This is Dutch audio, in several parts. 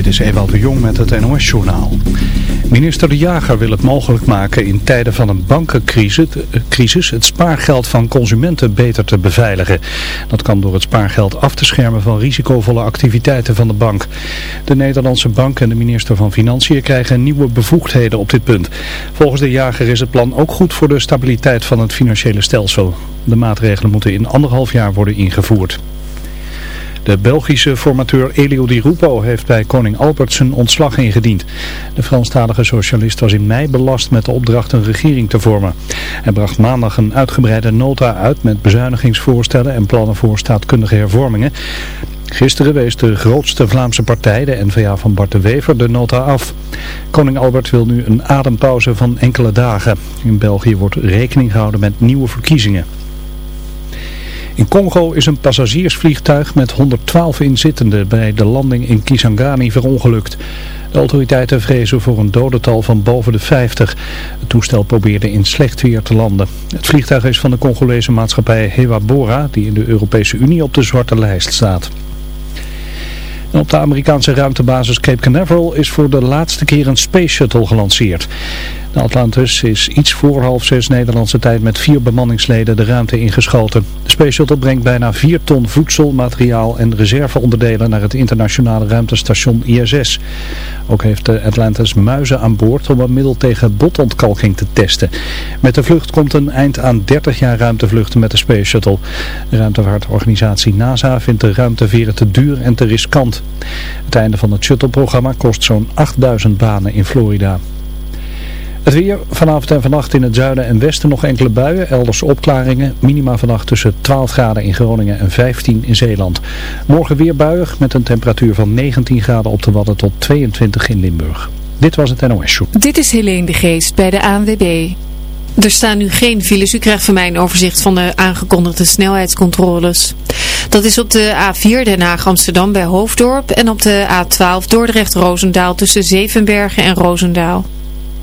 Dit is Ewald de Jong met het NOS-journaal. Minister De Jager wil het mogelijk maken in tijden van een bankencrisis het spaargeld van consumenten beter te beveiligen. Dat kan door het spaargeld af te schermen van risicovolle activiteiten van de bank. De Nederlandse bank en de minister van Financiën krijgen nieuwe bevoegdheden op dit punt. Volgens De Jager is het plan ook goed voor de stabiliteit van het financiële stelsel. De maatregelen moeten in anderhalf jaar worden ingevoerd. De Belgische formateur Elio Di Rupo heeft bij koning Albert zijn ontslag ingediend. De Franstalige socialist was in mei belast met de opdracht een regering te vormen. Hij bracht maandag een uitgebreide nota uit met bezuinigingsvoorstellen en plannen voor staatkundige hervormingen. Gisteren wees de grootste Vlaamse partij, de N-VA van Bart de Wever, de nota af. Koning Albert wil nu een adempauze van enkele dagen. In België wordt rekening gehouden met nieuwe verkiezingen. In Congo is een passagiersvliegtuig met 112 inzittenden bij de landing in Kisangani verongelukt. De autoriteiten vrezen voor een dodental van boven de 50. Het toestel probeerde in slecht weer te landen. Het vliegtuig is van de Congolese maatschappij Hewa Bora, die in de Europese Unie op de zwarte lijst staat. Op de Amerikaanse ruimtebasis Cape Canaveral is voor de laatste keer een Space Shuttle gelanceerd. De Atlantis is iets voor half zes Nederlandse tijd met vier bemanningsleden de ruimte ingeschoten. De Space Shuttle brengt bijna vier ton voedsel, materiaal en reserveonderdelen naar het internationale ruimtestation ISS. Ook heeft de Atlantis muizen aan boord om een middel tegen botontkalking te testen. Met de vlucht komt een eind aan 30 jaar ruimtevluchten met de Space Shuttle. De ruimtevaartorganisatie NASA vindt de ruimteveren te duur en te riskant. Het einde van het shuttle-programma kost zo'n 8000 banen in Florida. Het weer vanavond en vannacht in het zuiden en westen nog enkele buien, elders opklaringen. Minima vannacht tussen 12 graden in Groningen en 15 in Zeeland. Morgen weer buiig met een temperatuur van 19 graden op de Wadden tot 22 in Limburg. Dit was het NOS Show. Dit is Helene de Geest bij de ANWB. Er staan nu geen files. U krijgt van mij een overzicht van de aangekondigde snelheidscontroles. Dat is op de A4 Den Haag-Amsterdam bij Hoofddorp en op de A12 Dordrecht-Roosendaal tussen Zevenbergen en Roosendaal.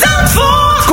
Zandvoort.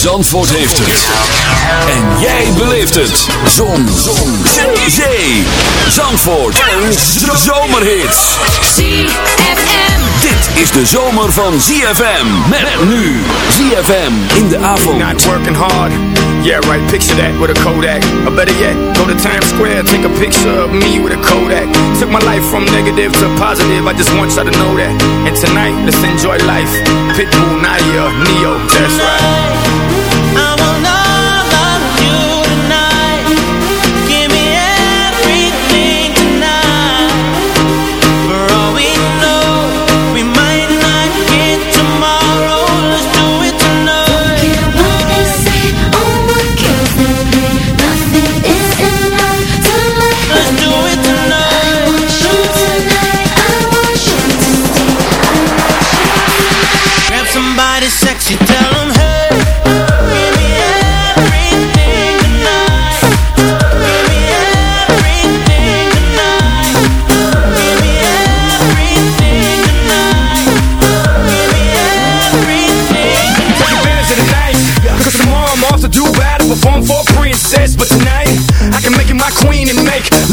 Zandvoort heeft het. En jij beleeft het. Zon. Zon. Zee. Zee. Zandvoort. Een zomerhit. ZFM. Dit is de zomer van ZFM. Met nu. ZFM in de avond. Not working hard. Yeah, right. Picture that with a Kodak. Or better yet, go to Times Square, take a picture of me with a Kodak. Took my life from negative to positive. I just want y'all to know that. And tonight, let's enjoy life. Pitbull, Nadia, Neo. That's right. I wanna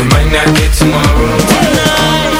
We might not get tomorrow. Tonight,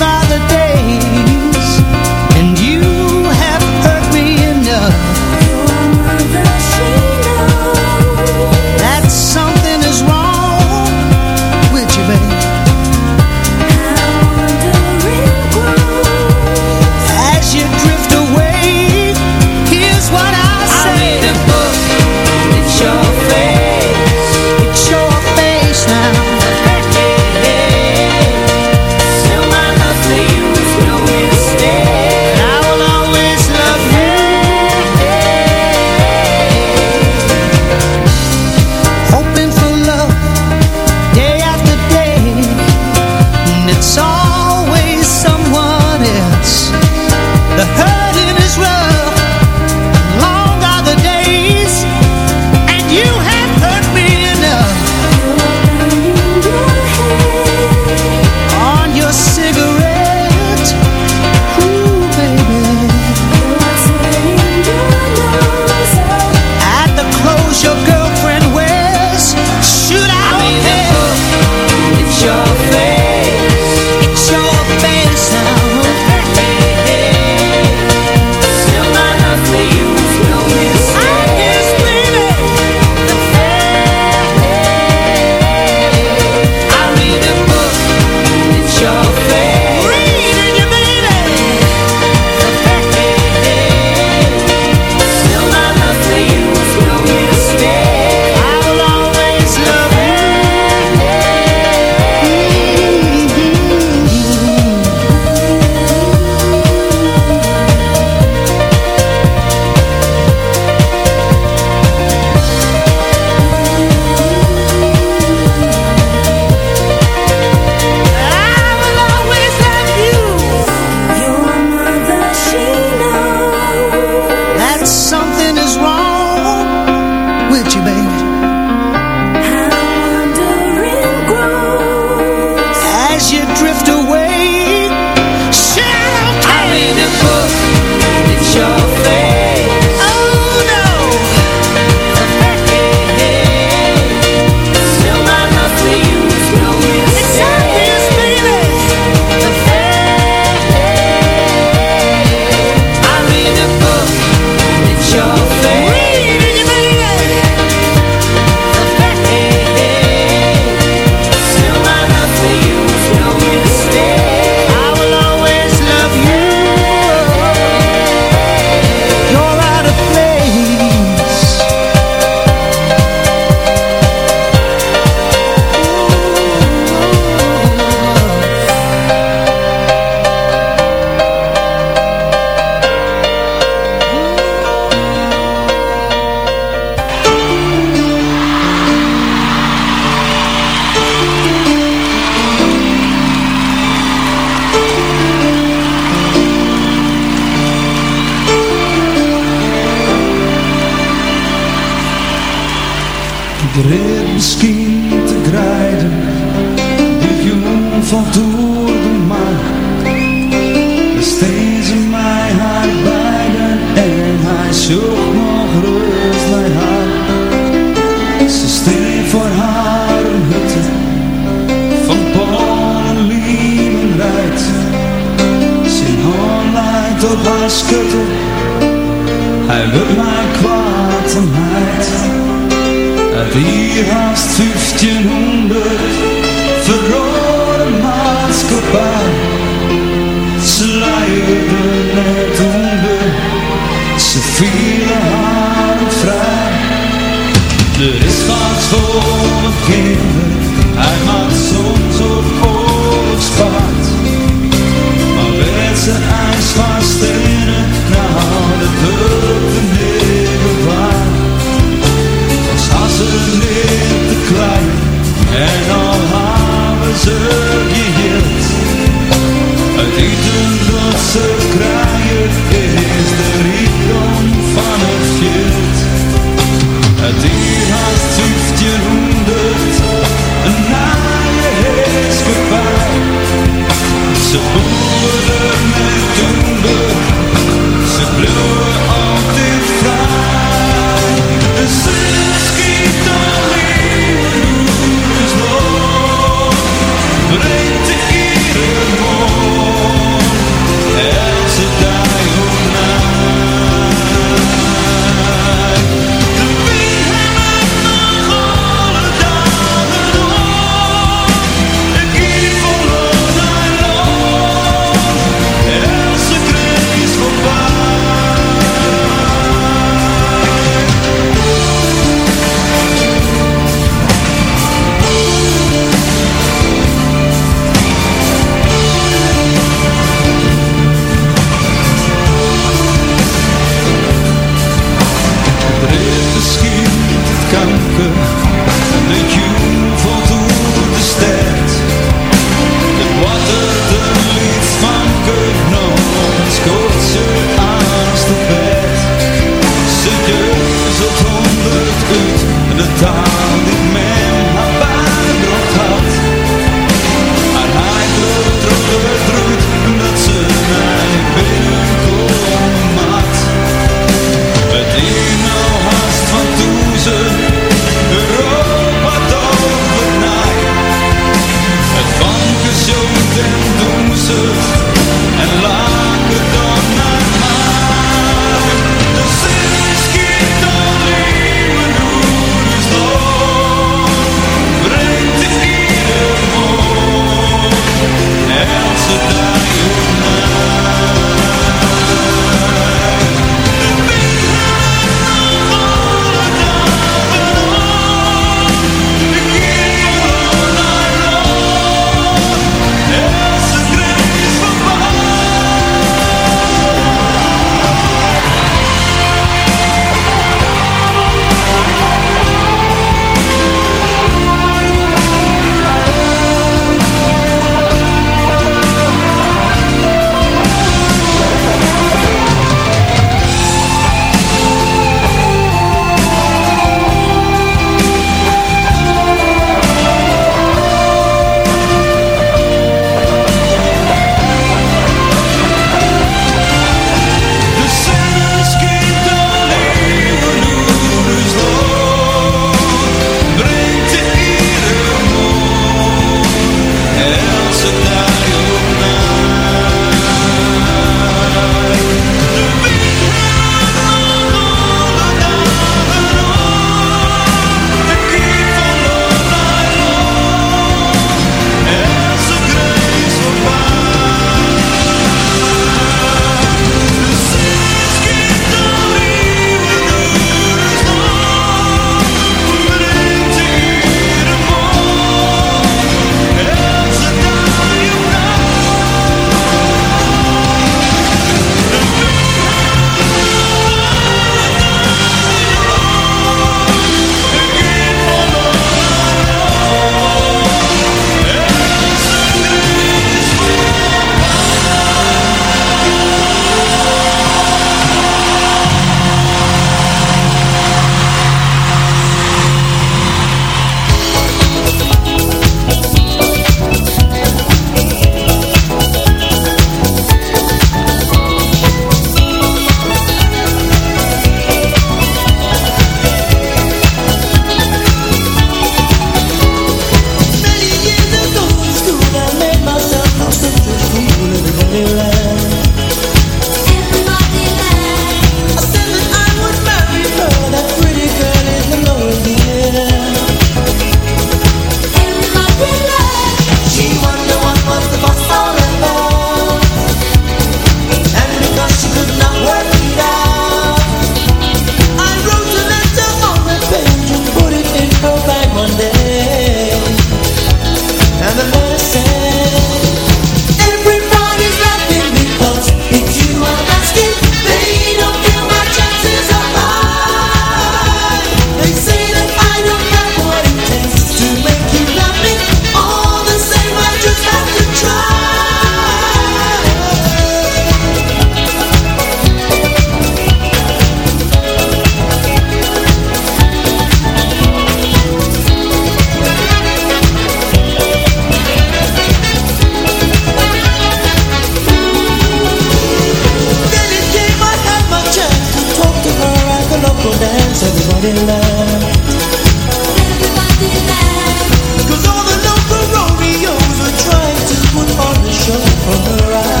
from her.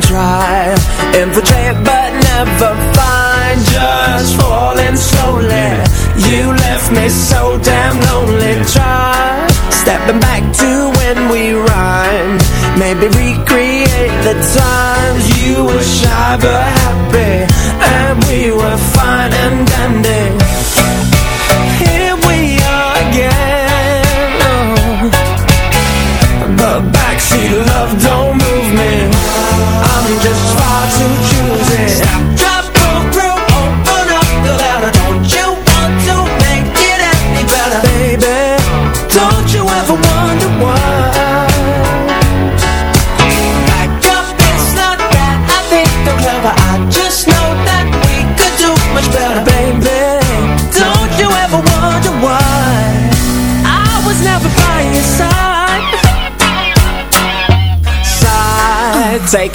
try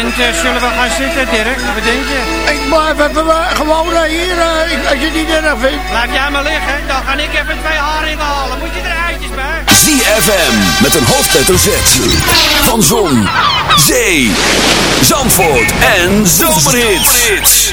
En eh, zullen we gaan zitten, Dirk? Wat denk je? Ik we even gewoon hier, eh, als je het niet erg vindt. Laat jij maar liggen, dan ga ik even twee haringen halen. Moet je er eitjes bij? ZFM, met een hoofdletter Z. Van Zon, Zee, Zandvoort en Zomerhits.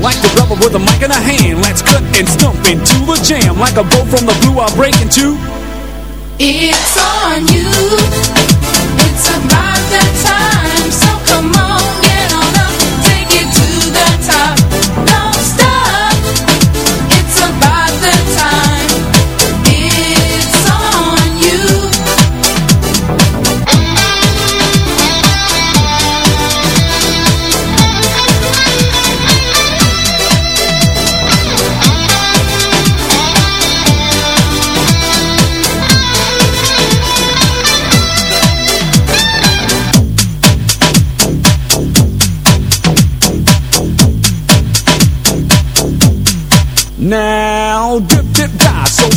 Like the rebel with a mic in a hand. Let's cut and stump into the jam. Like a bolt from the blue, I'll break into. It's on you. It's about that time.